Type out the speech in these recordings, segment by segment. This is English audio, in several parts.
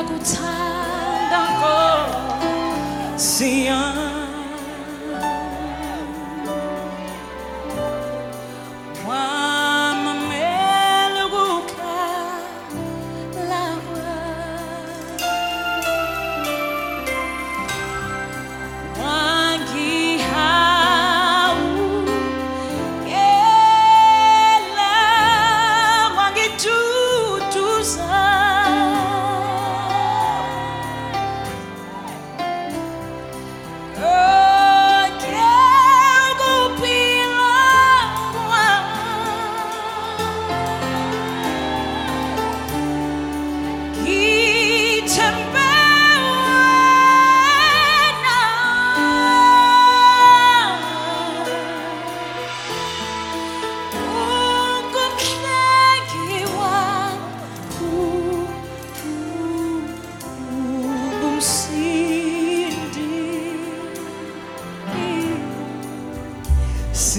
siyakuthanda ko siyakuthanda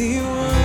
see one.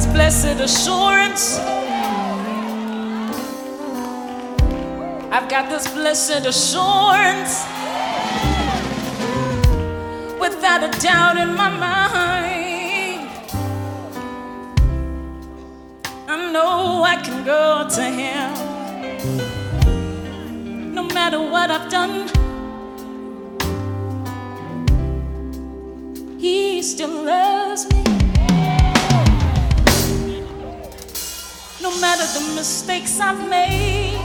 heaven's blessed assurance. I've got this blessed assurance without a doubt in my mind. I know I can go to Him no matter what I've done. He still loves me. no matter the mistakes I've made,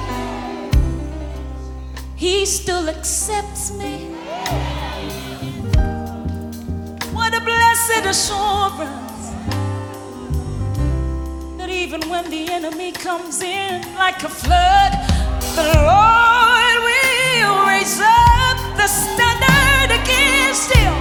He still accepts me. What a blessed assurance that even when the enemy comes in like a flood, the Lord will raise up the standard against him.